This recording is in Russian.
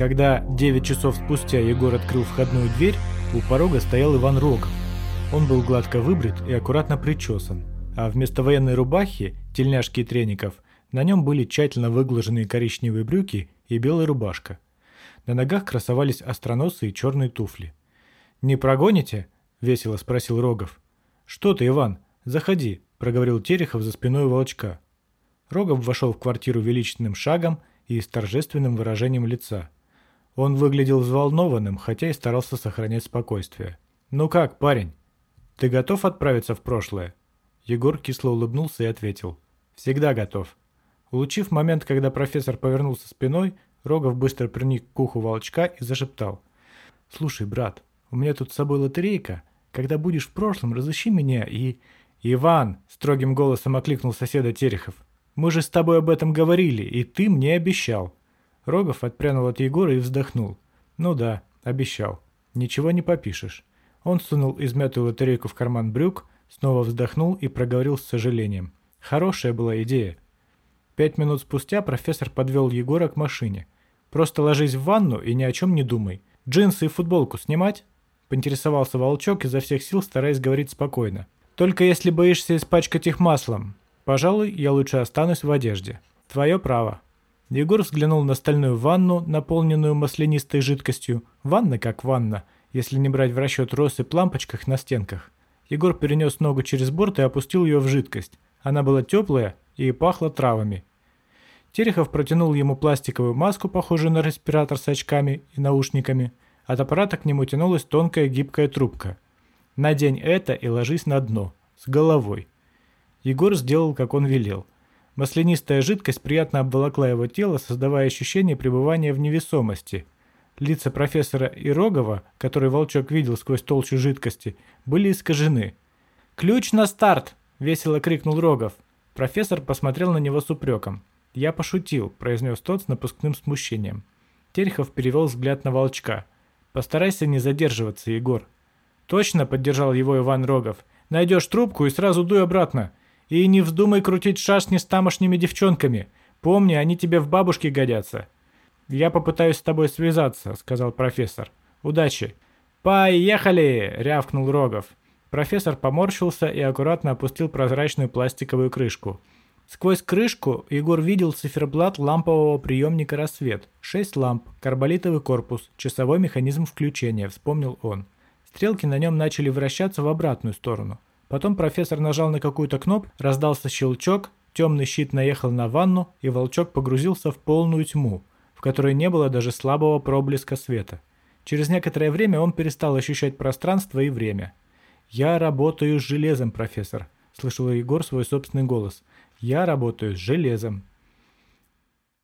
Когда 9 часов спустя Егор открыл входную дверь, у порога стоял Иван Рогов. Он был гладко выбрит и аккуратно причесан, а вместо военной рубахи, тельняшки и треников, на нем были тщательно выглаженные коричневые брюки и белая рубашка. На ногах красовались остроносые черные туфли. «Не прогоните?» – весело спросил Рогов. «Что ты, Иван? Заходи», – проговорил Терехов за спиной волчка. Рогов вошел в квартиру величественным шагом и с торжественным выражением лица. Он выглядел взволнованным, хотя и старался сохранять спокойствие. «Ну как, парень? Ты готов отправиться в прошлое?» Егор кисло улыбнулся и ответил. «Всегда готов». Улучив момент, когда профессор повернулся спиной, Рогов быстро приник к уху волчка и зашептал. «Слушай, брат, у меня тут с собой лотерейка. Когда будешь в прошлом, разыщи меня и...» «Иван!» – строгим голосом окликнул соседа Терехов. «Мы же с тобой об этом говорили, и ты мне обещал». Рогов отпрянул от Егора и вздохнул. «Ну да, обещал. Ничего не попишешь». Он сунул измятую лотерейку в карман брюк, снова вздохнул и проговорил с сожалением. «Хорошая была идея». Пять минут спустя профессор подвел Егора к машине. «Просто ложись в ванну и ни о чем не думай. Джинсы и футболку снимать?» Поинтересовался волчок изо всех сил, стараясь говорить спокойно. «Только если боишься испачкать их маслом. Пожалуй, я лучше останусь в одежде. Твое право». Егор взглянул на стальную ванну, наполненную маслянистой жидкостью. Ванна как ванна, если не брать в расчет россыпь лампочках на стенках. Егор перенес ногу через борт и опустил ее в жидкость. Она была теплая и пахла травами. Терехов протянул ему пластиковую маску, похожую на респиратор с очками и наушниками. От аппарата к нему тянулась тонкая гибкая трубка. «Надень это и ложись на дно, с головой». Егор сделал, как он велел. Маслянистая жидкость приятно обволокла его тело, создавая ощущение пребывания в невесомости. Лица профессора Ирогова, который волчок видел сквозь толщу жидкости, были искажены. «Ключ на старт!» – весело крикнул Рогов. Профессор посмотрел на него с упреком. «Я пошутил», – произнес тот с напускным смущением. Терехов перевел взгляд на волчка. Постарайся не задерживаться, Егор. Точно, поддержал его Иван Рогов. Найдешь трубку и сразу дуй обратно. И не вздумай крутить шашни с тамошними девчонками. Помни, они тебе в бабушке годятся. Я попытаюсь с тобой связаться, сказал профессор. Удачи. Поехали, рявкнул Рогов. Профессор поморщился и аккуратно опустил прозрачную пластиковую крышку. Сквозь крышку Егор видел циферблат лампового приемника «Рассвет». Шесть ламп, карболитовый корпус, часовой механизм включения, вспомнил он. Стрелки на нем начали вращаться в обратную сторону. Потом профессор нажал на какую-то кнопку, раздался щелчок, темный щит наехал на ванну, и волчок погрузился в полную тьму, в которой не было даже слабого проблеска света. Через некоторое время он перестал ощущать пространство и время. «Я работаю с железом, профессор», – слышал Егор свой собственный голос. Я работаю с железом.